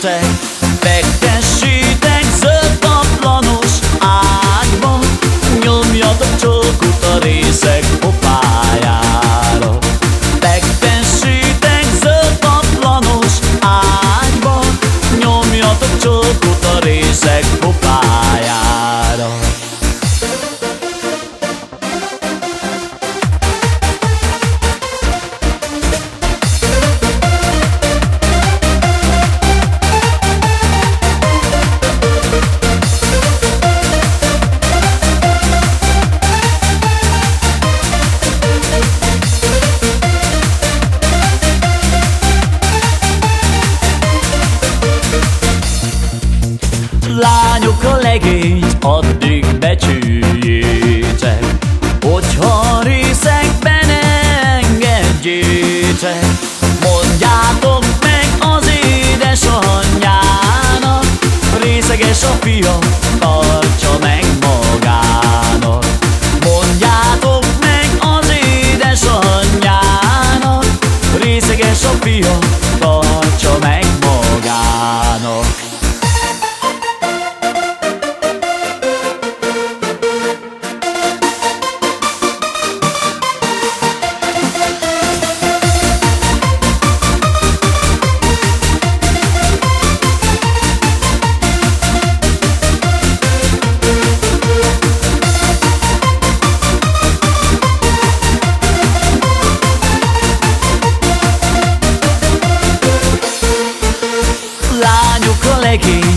day. Lányok a legényt addig becsüljétek Hogyha részekben engedjétek. Mondjátok meg az édesanyjának Részeges a fia, tartsa meg magának. Mondjátok meg az édesanyjának Részeges a fia, making